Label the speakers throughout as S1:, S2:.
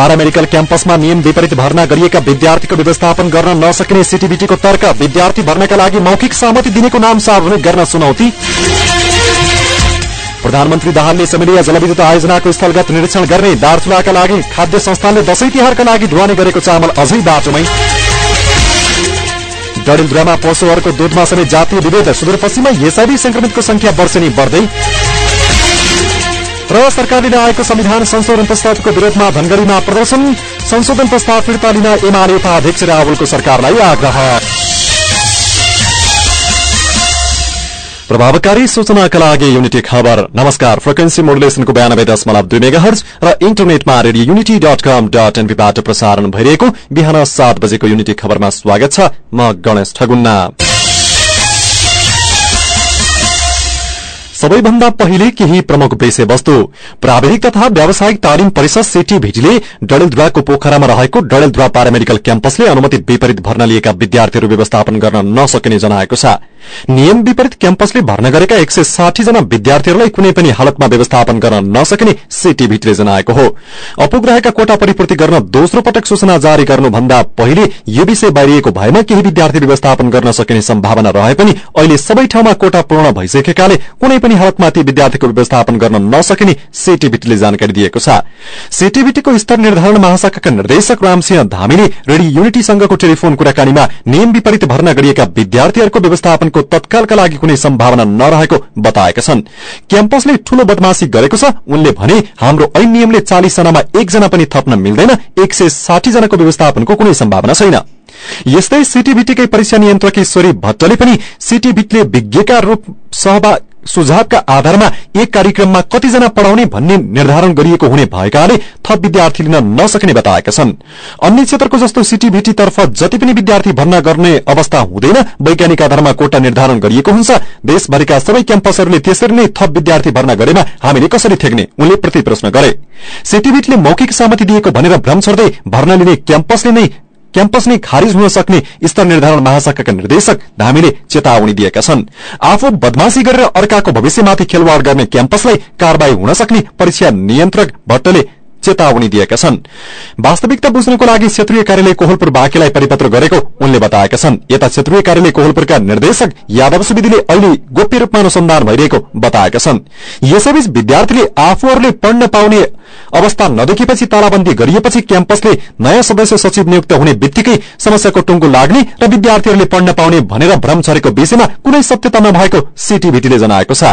S1: Paramedical क्याम्पसमा नियम विपरीत भर्ना गरिएका विद्यार्थीको व्यवस्थापन गर्न नसकिने सिटिबिटीको तर्क विद्यार्थी भर्नाका लागि मौखिक सहमति दिनेको नाम सार्वजनिक गर्न चुनौती। प्रधानमन्त्री दाहालले समिलिया जलविद्युत आयोजनाको स्थलगत निरीक्षण गर्ने दार्चुलाका लागि खाद्य संस्थानले दशैं तिहारका लागि ढुवानी गरेको चामल अझै बाटोमै। डडेलधुरामा पशुहरूको दूधमा समेत जातीय विभेद सुदूरपश्चिममा एसआईबी संक्रमितको संख्या वर्षेनी बढ्दै। र सरकारले ल्याएको संविधान संशोधन प्रस्तावको विरोधमा धनगढ़ीमा प्रदर्शन। संशोधन प्रस्ताव फिर्ता लिन एमाले उपाध्यक्ष रावलको सरकारलाई आग्रह। प्रभावकारी सूचनाका लागि युनिटी खबर। नमस्कार फ्रिक्वेन्सी मोडुलेसनको बयानब्बे दशमलव दुई मेगा हर्ज र इन्टरनेटमा radio unity dot com dot एनपीबाट प्रसारण भइरहेको बिहान सात बजेको युनिटी खबरमा स्वागत छ म गणेश ठगुन्ना। सबैभन्दा पहिले केही प्रमुख विषयवस्तु। प्राविधिक तथा व्यावसायिक तालिम परिषद सिटी भिटीले डडेलधुवाको पोखरामा रहेको डडेलधुवा पारामेडिकल क्याम्पसले अनुमति विपरीत भर्ना लिएका विद्यार्थीहरू व्यवस्थापन गर्न नसकिने जनाएको छ। नियम विपरीत क्याम्पसले भर्ना गरेका एक सय साठी जना विद्यार्थीहरूलाई कुनै पनि हालतमा व्यवस्थापन गर्न नसकिने सिटी भिटीले जनाएको हो। अपुग रहेका कोटा परिपूर्ति गर्न दोस्रो पटक सूचना जारी गर्नुभन्दा पहिले यो विषय बाहिरिएको भएमा केही विद्यार्थी व्यवस्थापन गर्न सकिने सम्भावना रहे पनि अहिले सबै ठाउँमा कोटा पूर्ण भइसकेकाले कुनै ती विद्यार्थीको व्यवस्थापन गर्न नसकिने सीटीबीटीले जानकारी दिएको छ। सीटीबीटीको स्तर निर्धारण महाशाखाका निर्देशक रामसिंह धामीले रेडियो युनिटीसँगको टेलिफोन कुराकानीमा नियम विपरीत भर्ना गरिएका विद्यार्थीहरूको व्यवस्थापनको तत्कालका लागि कुनै सम्भावना नरहेको बताएका छन्। क्याम्पसले ठूलो बदमाशी गरेको छ। उनले भने हाम्रो ऐन नियमले चालिस जनामा एकजना पनि थप्न मिल्दैन। एक सय साठी जनाको व्यवस्थापनको कुनै सम्भावना छैन। यस्तै सीटीबीटीकै परीक्षा नियन्त्रक ईश्वरी भट्टले पनि सीटीबीटीले विज्ञका रूप सहभाग सुझावका आधारमा एक कार्यक्रममा कतिजना पढ़ाउने भन्ने निर्धारण गरिएको हुने भएकाले थप विद्यार्थी लिन नसकिने बताएका छन्। अन्य क्षेत्रको जस्तो सीटीभीटी तर्फ जति पनि विद्यार्थी भर्ना गर्ने अवस्था हुँदैन वैज्ञानिक आधारमा कोटा निर्धारण गरिएको हुन्छ। देशभरिका सबै क्याम्पसहरूले त्यसरी नै थप विद्यार्थी भर्ना गरेमा हामीले कसरी ठेक्ने उनले प्रति प्रश्न गरे। सीटीभीटीले मौखिक सहमति दिएको भनेर भ्रम छर्दै भर्ना लिने क्याम्पसले नै क्याम्पस नै खारिज हुन सक्ने स्तर निर्धारण महाशाखाका निर्देशक धामीले चेतावनी दिएका छन्। आफू बदमाशी गरेर अर्काको भविष्यमाथि खेलवाड़ गर्ने क्याम्पसलाई कार्यवाही हुन सक्ने परीक्षा नियन्त्रक भट्टले चेतावनी दिएका छन्। वास्तविकता बुझ्नको लागि क्षेत्रीय कार्यालय कोहलपुर बाँकीलाई परिपत्र गरेको उनले बताएका छन्। यता क्षेत्रीय कार्यालय कोहलपुरका निर्देशक यादव सुविधिले अहिले गोप्य रूपमा अनुसन्धान भइरहेको बताएका छन्। यसैबीच विद्यार्थीले आफूहरूले पढ्न पाउने अवस्था नदेखेपछि तालाबन्दी गरिएपछि क्याम्पसले नयाँ सदस्य सचिव नियुक्त हुने बित्तिकै समस्याको टुङ्गो लाग्ने र विद्यार्थीहरूले पढ्न पाउने भनेर भ्रम छरेको विषयमा कुनै सत्यता नभएको सीटीभीटीले जनाएको छ।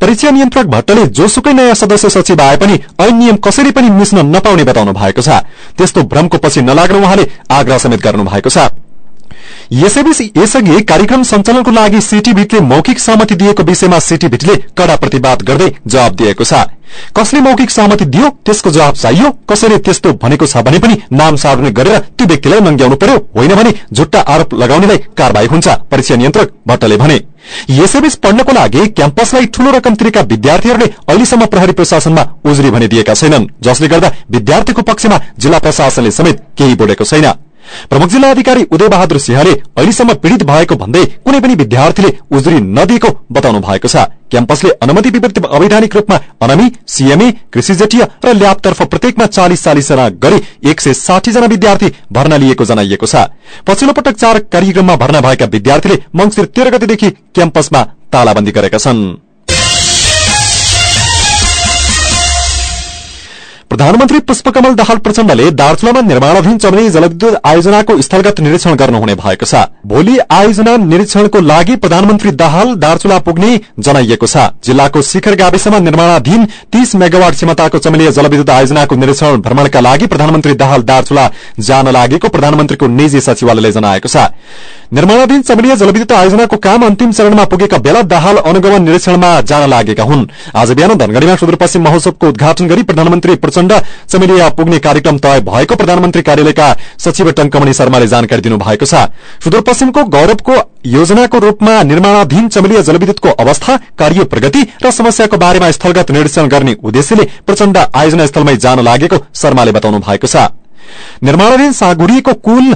S1: परीक्षा नियन्त्रक भट्टले जोसुकै नयाँ सदस्य सचिव आए पनि ऐन नियम कसरी पनि मिच्न नपाउने बताउनु भएको छ। त्यस्तो भ्रमको पछि नलाग्न उहाँले आग्रह समेत गर्नु भएको छ। यसैबीच यसअघि कार्यक्रम सञ्चालनको लागि सीटीभीटीले मौखिक सहमति दिएको विषयमा सीटीभीटीले कड़ा प्रतिवाद गर्दै जवाब दिएको छ। कसले मौखिक सहमति दियो त्यसको जवाब चाहियो कसैले त्यस्तो भनेको छ भने पनि नाम सार्वजनिक गरेर त्यो व्यक्तिलाई नंग्याउनु पर्यो। होइन भने झुट्टा आरोप लगाउनेलाई कार्यवाही हुन्छ परीक्षा नियन्त्रक भट्टले भने। यसैबीच पढ्नको लागि क्याम्पसलाई ठूलो रकम तिरेका विद्यार्थीहरूले अहिलेसम्म प्रहरी प्रशासनमा उजुरी भने दिएका छैनन् जसले गर्दा विद्यार्थीको पक्षमा जिल्ला प्रशासनले समेत केही बोलेको छैन। प्रमुख जिल्ला अधिकारी उदय बहादुर सिंहले अहिलेसम्म पीड़ित भएको भन्दै कुनै पनि विद्यार्थीले उजुरी नदिएको बताउनु भएको छ। क्याम्पसले अनुमति विपरीत अवैधानिक रूपमा अनमी सीएमए कृषि जेटिया र ल्याबतर्फ प्रत्येकमा चालिस चालिस जना गरी एक सय साठी जना विद्यार्थी भर्ना लिएको जनाइएको छ। पछिल्लो पटक चार कार्यक्रममा भर्ना भएका विद्यार्थीले मंगिर तेह्र गतेदेखि क्याम्पसमा तालाबन्दी गरेका छनृ। प्रधानमन्त्री पुष्पकमल दाहाल प्रचण्डले दार्चुलामा निर्माणाधीन चमनी जलविद्युत आयोजनाको स्थलगत निरीक्षण गर्नुहुने भएको छ। भोलि आयोजना निरीक्षणको लागि प्रधानमन्त्री दाहाल दार्चुला पुग्ने जनाइएको छ। जिल्लाको शिखर गाविसमा निर्माणाधीन तीस मेगावाट क्षमताको चमेलीय जलविद्युत आयोजनाको निरीक्षण भ्रमणका लागि प्रधानमन्त्री दाहाल दार्चुला जान लागेको प्रधानमन्त्रीको निजी सचिवालयले जनाएको छ। निर्माणाधीन चमेलीय जलविद्युत आयोजनाको काम अन्तिम चरणमा पुगेका बेला दाहाल अनुगमन निरीक्षणमा जान लागेका हुन्। आज बिहान धनगढ़ीमा सुदूरपश्चिम महोत्सवको उद्घाटन गरी प्रधानमन्त्री प्रचण्ड चमेलिया पुग्ने कार्यक्रम तय भएको प्रधानमन्त्री कार्यालयका सचिव टंकमणि शर्माले जानकारी दिनुभएको छ। सुदूरपश्चिमको गौरवको योजनाको रूपमा निर्माणाधीन चमेलिया जलविद्युतको अवस्था कार्य प्रगति र समस्याको बारेमा स्थलगत निरीक्षण गर्ने उद्देश्यले प्रचण्ड आयोजना स्थलमै जान लागेको शर्माले बताउनु भएको छ। निर्माणाधीन कुल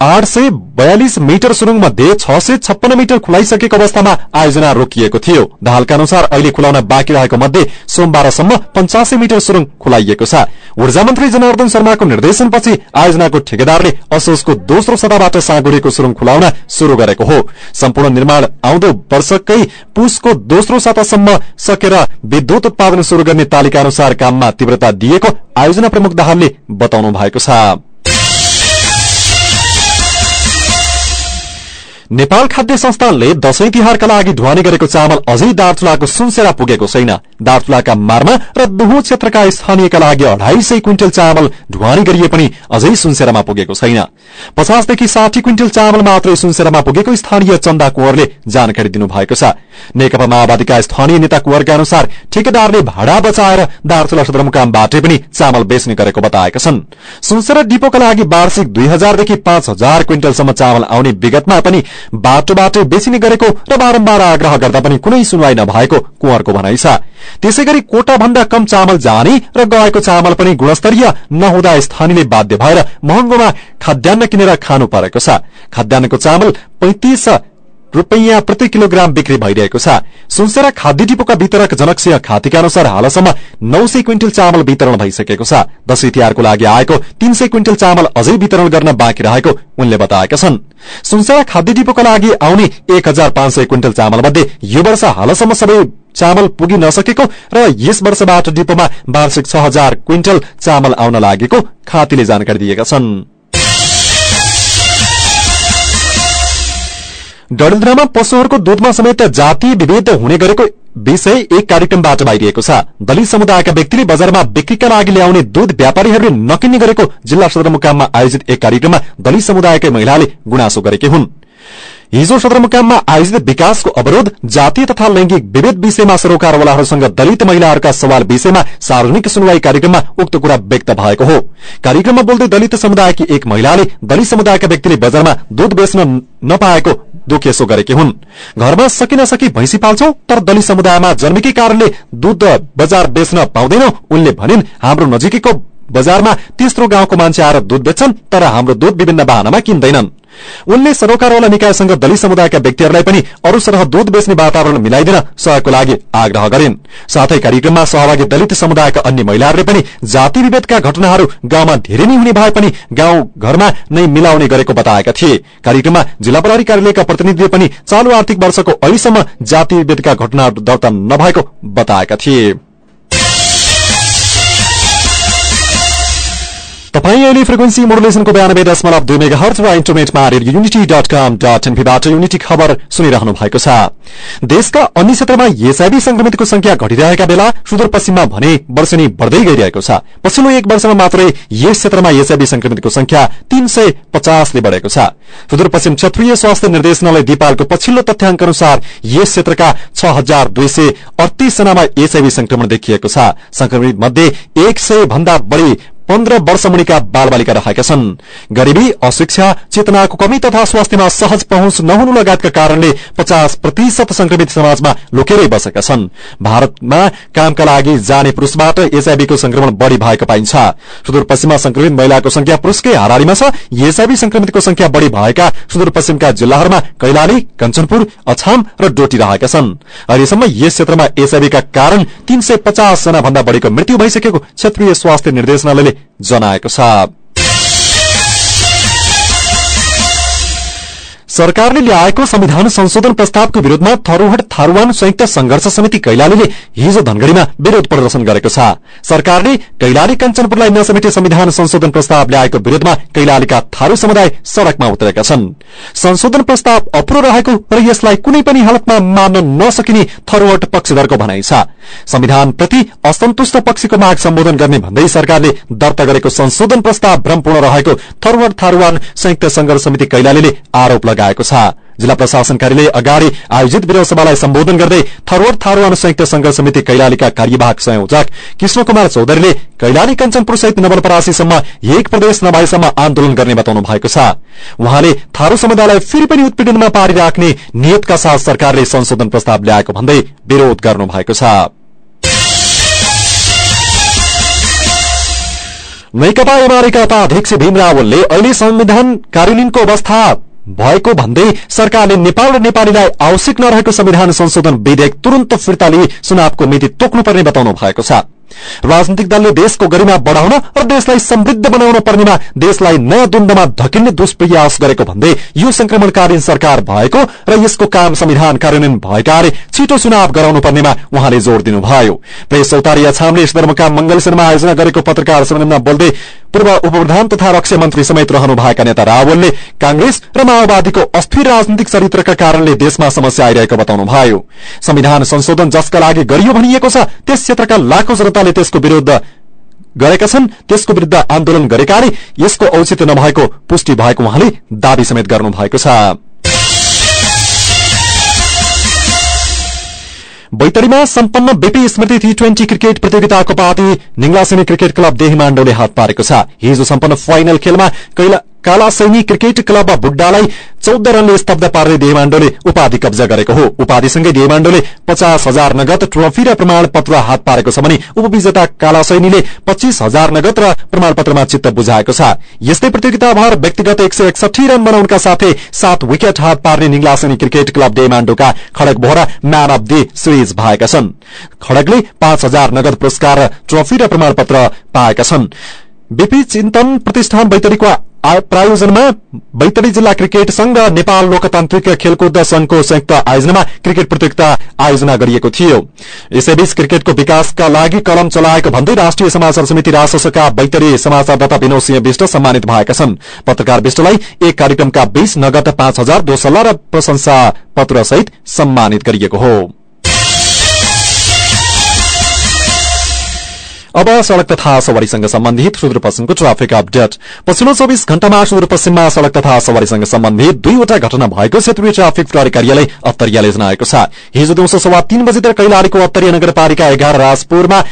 S1: आठ सय बयालिस मिटर सुरुङ मध्ये छ सय छप्पन्न मिटर खुलाइसकेको अवस्थामा आयोजना रोकिएको थियो। दाहालका अनुसार अहिले खुलाउन बाँकी रहेको मध्ये सोमबारसम्म पञ्चासी मिटर सुरुङ खुलाइएको छ। ऊर्जा मन्त्री जनार्दन शर्माको निर्देशनपछि आयोजनाको ठेकेदारले असोजको दोस्रो सताबाट साँगुरीको सुरुङ खुलाउन शुरू गरेको हो। सम्पूर्ण निर्माण आउँदो वर्षकै पुसको दोस्रो सातासम्म सकेर विद्युत उत्पादन शुरू गर्ने तालिका अनुसार काममा तीव्रता दिएको आयोजना प्रमुख दाहालले बताउनु भएको छ। नेपाल खाद्य संस्थानले दशैं तिहारका लागि ढुवानी गरेको चामल अझै दार्चुलाको सुनसेरा पुगेको छैन। दार्चुलाका मार्मा र दुहु क्षेत्रका स्थानीयका लागि अढाई सय क्विन्टल चामल ढुवानी गरिए पनि अझै सुनसेरामा पुगेको छैन। पचासदेखि साठी क्विन्टल चामल मात्रै सुनसेरामा पुगेको स्थानीय चन्दा कुवरले जानकारी दिनुभएको छ। नेकपा माओवादीका स्थानीय नेता कुवरका अनुसार ठेकेदारले भाडा बचाएर दार्चुला सदरमुकामबाटै पनि चामल बेच्ने गरेको बताएका छन्। सुनसेरा डिपोका लागि वार्षिक दुई हजारदेखि पाँच हजार क्विन्टलसम्म चामल आउने विगतमा पनि बाटोबाटो बेचिने गरेको र बारम्बार आग्रह गर्दा पनि कुनै सुनवाई नभएको कुवरको भनाइ छ। त्यसै गरी कोटा भन्दा कम चामल जाने र गएको चामल पनि गुणस्तरीय नहुँदा स्थानीयले बाध्य भएर महँगोमा खाद्यान्न किनेर खानु परेको छ। खाद्यान्नको चामल पैंतिस रूपियाँ प्रति किलोग्राम बिक्री भइरहेको छ। सुनसेरा खाद्य डिपोका वितरक जनकसिंह खातीका अनुसार हालसम्म नौ सय क्विन्टल चामल वितरण भइसकेको छ। दशैं तिहारको लागि आएको तीन सय क्विन्टल चामल अझै वितरण गर्न बाँकी रहेको उनले बताएका छन्। सुनसेरा खाद्य डिपोका लागि आउने एक हजार पाँच सय क्विन्टल चामल मध्ये यो वर्ष हालसम्म सबै चामल पुगि नसकेको र यस वर्षबाट डिपोमा वार्षिक छ हजार क्विन्टल चामल आउन लागेको खातीले जानकारी दिएका छन्। डडेलधुरामा पशुहरूको दूधमा समेत जातीय विभेद हुने गरेको विषय एक कार्यक्रमबाट बाहिरिएको छ। दलित समुदायका व्यक्तिले बजारमा बिक्रीका लागि ल्याउने दूध व्यापारीहरूले नकिन्ने गरेको जिल्ला सदरमुकाममा आयोजित एक कार्यक्रममा दलित समुदायकै महिलाले गुनासो गरेकी हुन्। हिजो सदरमुकाममा आयोजित विकासको अवरोध जातीय तथा लैंगिक विभेद विषयमा सरोकारवालाहरूसँग दलित महिलाहरूका सवाल विषयमा सार्वजनिक सुनवाई कार्यक्रममा उक्त कुरा व्यक्त भएको हो। कार्यक्रममा बोल्दै दलित समुदायकी एक महिलाले दलित समुदायका व्यक्तिले बजारमा दूध बेच्न नपाएको दुखेसो गरेकी हुन्। घरमा सकी नसकी भैंसी पाल्छौ तर दलित समुदायमा जन्मेकै कारणले दूध बजार बेच्न पाउँदैनौ। उनले भनिन् हाम्रो नजिकैको बजारमा तेस्रो गाउँको मान्छे आएर दूध बेच्छन् तर हाम्रो दूध विभिन्न वाहनामा किन्दैनन्। उनले सरोकारवाला निकायसँग दलित समुदायका व्यक्तिहरूलाई पनि अरू सरह दूध बेच्ने वातावरण मिलाइदिन सहयोगको लागि आग्रह गरिन्। साथै कार्यक्रममा सहभागी दलित समुदायका अन्य महिलाहरूले पनि जाति विभेदका घटनाहरू गाउँमा धेरै नै हुने भए पनि गाउँ घरमा नै मिलाउने गरेको बताएका थिए। कार्यक्रममा जिल्ला प्रहरी कार्यालयका प्रतिनिधिले पनि चालू आर्थिक वर्षको अहिलेसम्म जाति विभेदका घटनाहरू दर्ता नभएको बताएका थिए। तपाईँ अहिले फ्रिक्वेन्सी मोडुलेसनको बयानब्बे दशमलव दुई मेगा हर्च वा इन्टरनेटमा radio Unity dot com dot एनपीबाट unity खबर सुनिरहनु भएको छ। देशका अन्य क्षेत्रमा एसआईबी संक्रमितको संख्या घटिरहेका बेला सुदूरपश्चिममा भने वर्षेनी बढ़दै गइरहेको छ। पछिल्लो एक वर्षमा मात्रै यस क्षेत्रमा एसआईबी संक्रमितको संख्या तीन सय पचासले बढ़ेको छ। सुदूरपश्चिम क्षेत्रीय स्वास्थ्य निर्देशनालय दिपालको पछिल्लो तथ्याङ्क अनुसार यस क्षेत्रका छ हजार दुई सय अडतीस जनामा एसआईबी संक्रमण देखिएको छ। संक्रमित मध्ये एक सय भन्दा बढ़ी पन्ध्र वर्ष मुनिका बालबालिका रहेका छन्। गरीबी अशिक्षा चेतनाको कमी तथा स्वास्थ्यमा सहज पहुँच नहुनु लगायतका कारणले पचास प्रतिशत संक्रमित समाजमा लुकेरै बसेका छन्। भारतमा कामका लागि जाने पुरूषबाट एचआईबीको संक्रमण बढ़ी भएको पाइन्छ। सुदूरपश्चिममा संक्रमित महिलाको संख्या पुरूषकै हारारीमा छ। एचआईबी संक्रमितको संख्या बढ़ी भएका सुदूरपश्चिमका जिल्लाहरूमा कैलाली कञ्चनपुर अछाम र डोटी रहेका छन्। अहिलेसम्म यस क्षेत्रमा एचआईबीका कारण तीन सय पचास जना भन्दा बढ़ीको मृत्यु भइसकेको क्षेत्रीय स्वास्थ्य निर्देशनालयले जनाएको छ। सरकारले ल्याएको संविधान संशोधन प्रस्तावको विरोधमा थरूहट थारूवान संयुक्त संघर्ष समिति कैलालीले हिजो धनगढ़ीमा विरोध प्रदर्शन गरेको छ। सरकारले कैलाली कञ्चनपुरलाई नसमेटे संविधान संशोधन प्रस्ताव ल्याएको विरोधमा कैलालीका थारू समुदाय सड़कमा उत्रेका छन्। संशोधन प्रस्ताव अप्रो रहेको र यसलाई कुनै पनि हालतमा मान्न नसकिने थरूहट पक्षधरको भनाइ छ। संविधानप्रति असन्तुष्ट पक्षको माग सम्बोधन गर्ने भन्दै सरकारले दर्ता गरेको संशोधन प्रस्ताव भ्रमपूर्ण रहेको थरूहट थारूवान संयुक्त संघर्ष समिति कैलालीले आरोप लगाएको छ। जिल्ला प्रशासन कार्यालय अगाडि आयोजित विरोध सभालाई सम्बोधन गर्दै थरोर थारूवान संयुक्त संघर्ष समिति कैलालीका कार्यवाहक संयोजक कृष्ण कुमार चौधरीले कैलाली कञ्चनपुर सहित नवलपरासीसम्म एक प्रदेश नभएसम्म आन्दोलन गर्ने बताउनु भएको छ। उहाँले थारू समुदायलाई फेरि पनि उत्पीड़नमा पारिराख्ने नियतका साथ सरकारले संशोधन प्रस्ताव ल्याएको भन्दै विरोध गर्नु भएको छ। नेकपा एमालेका उपाध्यक्ष भीम रावलले अहिले संविधान कार्यान्वयनको अवस्था भएको भन्दै सरकारले नेपाल र नेपालीलाई आवश्यक नरहेको संविधान संशोधन विधेयक तुरन्त फिर्ता लिई चुनावको मिति तोक्नुपर्ने बताउनु भएको छ। राजनीतिक दलले देशको गरिमा बढ़ाउन र देशलाई समृद्ध बनाउन पर्नेमा देशलाई नयाँ द्वन्दमा धकिने दुष्प्रयास गरेको भन्दै यो संक्रमणकालीन सरकार भएको र यसको काम संविधान कार्यान्वयन भएकाले छिटो चुनाव गराउनु पर्नेमा उहाँले जोड़ दिनुभयो। प्रेस चौतारी छामले सदरमुकाम मंगल सिनेमा आयोजना गरेको पत्रकार सम्मेलनमा बोल्दै पूर्व उपप्रधान तथा रक्षा मन्त्री समेत रहनुभएका नेता रावलले कांग्रेस र माओवादीको अस्थिर राजनीतिक चरित्रका कारणले देशमा समस्या आइरहेको बताउनुभयो संविधान संशोधन जसका लागि गरियो भनिएको छ त्यस क्षेत्रका लाखौं जनताले त्यसको विरूद्ध गरेका छन् त्यसको विरूद्ध आन्दोलन गरेकाले यसको औचित्य नभएको पुष्टि भएको उहाँले दावी समेत गर्नुभएको छ। बैतडीमा सम्पन्न बीपी स्मृति टी ट्वेन्टी क्रिकेट प्रतियोगिताको पार्टी निङ्लासेनी क्रिकेट क्लब देहीमाण्डोले हात पारेको छ। हिजो सम्पन्न फाइनल खेलमा काला सैनी क्रिकेट क्लब बुड्डालाई चौध रनले स्तब्ध पार्दै देवाण्डोले उपाधि कब्जा गरेको हो। उपाधिसँगै देवाण्डोले पचास हजार नगद ट्रफी र प्रमाणपत्र हात पारेको छ भने उपविजेता काला सैनीले पच्चीस हजार नगद र प्रमाणपत्रमा चित्त बुझाएको छ। यस्तै प्रतियोगिताभर व्यक्तिगत एक सय एकसठी रन बनाउनका साथै सात विकेट हात पार्ने निङ्लासनी cricket club देवाण्डोका Khadak Bohara man of the series भएका छन्। खड़गले पाँच हजार नगद पुरस्कार ट्रफी र प्रमाणपत्र पाएका छन्। बीपी चिन्तन प्रतिष्ठान बैतडीको प्रायोजनमा बैतडी जिल्ला क्रिकेट संघ नेपाल लोकतान्त्रिक खेलकुद संघको संयुक्त आयोजनामा क्रिकेट प्रतियोगिता आयोजना गरिएको थियो। यसैबीच क्रिकेटको विकासका लागि कलम चलाएको भन्दै राष्ट्रिय समाचार समिति राजसका बैतडी समाचारदाता विनोद सिंह विष्ट सम्मानित भएका छन्। पत्रकार विष्टलाई एक कार्यक्रमका बीच नगद पाँच हजार दोसल्ला र प्रशंसा पत्र सहित सम्मानित गरिएको हो। अब सड़क तथा सवारीसँग सम्बन्धित सुदूरपश्चिमको ट्राफिक अपडेट। पछिल्लो चौविस घण्टामा सुदूरपश्चिममा सड़क तथा सवारीसँग सम्बन्धित दुईवटा घटना भएको क्षेत्रीय ट्राफिक प्रहरी कार्यालय अत्तरियाले जनाएको छ। हिजो दिउँसो सवा तीन बजीतिर कैलालीको अत्तरिया नगरपालिका एघार राजपुरमा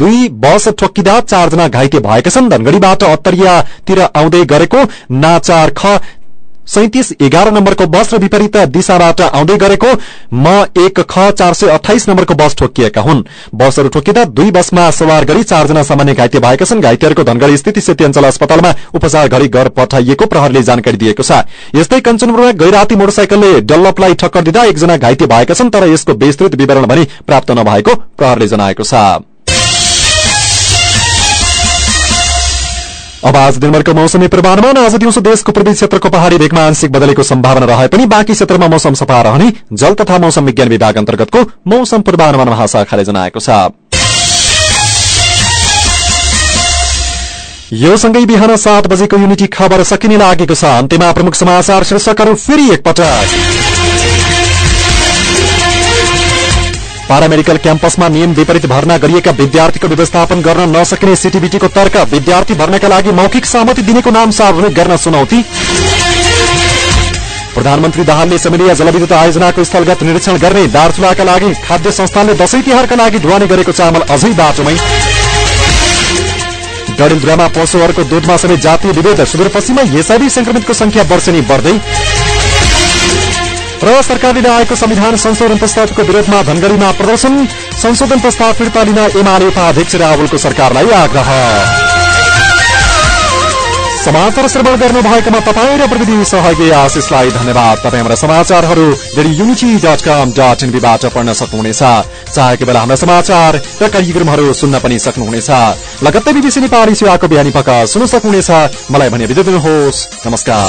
S1: दुई बस ठोक्किँदा चारजना घाइते भएका छन्। धनगढ़ीबाट अत्तरियातिर आउँदै गरेको नाचार ख सैतिस एघार नम्बरको बस र विपरीत दिशाबाट आउँदै गरेको म एक ख चार सय अठाइस नम्बरको बस ठोकिएका हुन्। बसहरू ठोकिँदा दुई बसमा सवार गरी चारजना सामान्य घाइते भएका छन्। घाइतेहरूको धनगढ़ी स्थित सेती अञ्चल अस्पतालमा उपचार गरी घर पठाइएको प्रहरले जानकारी दिएको छ। यस्तै कञ्चनपुरमा गैराती मोटरसाइकलले डल्लपलाई ठक्कर दिँदा एकजना घाइते भएका छन् तर यसको विस्तृत विवरण भने प्राप्त नभएको प्रहरले जनाएको छ। अब आज दिनभरको मौसमी पूर्वानुमान। आज दिउँसो देशको पूर्वी क्षेत्रको पहाड़ी भेगमा आंशिक बदलेको सम्भावना रहे पनि बाँकी क्षेत्रमा मौसम सफा रहने जल तथा मौसम विज्ञान विभाग अन्तर्गतको मौसम पूर्वानुमान महाशाखाले जनाएको छ। यो सँगै बिहान सात बजेको युनिटी खबर सकिने लागेको छ। अन्त्यमा प्रमुख समाचार शीर्षकहरू फेरि एकपटक। पारामेडिकल क्याम्पसमा नियम विपरीत भर्ना गरिएका विद्यार्थीको व्यवस्थापन गर्न नसकिने सिटिबिटीको तर्क विद्यार्थी भर्नाका लागि मौखिक सहमति दिनेको नाम सार्वजनिक गर्न चुनौती। प्रधानमन्त्री दाहालले समिलिया जलविद्युत आयोजनाको स्थलगत निरीक्षण गर्ने दार्चुलाका लागि खाद्य संस्थानले दशैं तिहारका लागि ढुवानी गरेको चामल अझै बाटोमै। डडेलधुरामा पशुहरूको दुधमा समेत जातीय विभेद सुदूरपश्चिममा एसआईबी संक्रमितको संख्या वर्षेनी बढ्दै। र सरकारले ल्याएको संविधान संशोधन प्रस्तावको विरोधमा धनगढ़ीमा प्रदर्शन। संशोधन प्रस्ताव फिर्ता लिन एमाले उपाध्यक्ष राहुलको सरकारलाई आग्रह। समाचार श्रवण गर्नु भएकोमा तपाईँ र प्रविधि सहयोगी आशिषलाई धन्यवाद। तपाईँ हाम्रा समाचारहरू युनिटी डट कम डट एनबीबाट पढ्न सक्नुहुनेछ। चाहेको बेला हाम्रा समाचार र कार्यक्रमहरू सुन्न पनि सक्नुहुनेछ। लगत्तै बिबिसी नेपाली सेवाको बिहानी पक सुन्न सक्नुहुनेछ। मलाई भने बिदा दिनुहोस्। नमस्कार।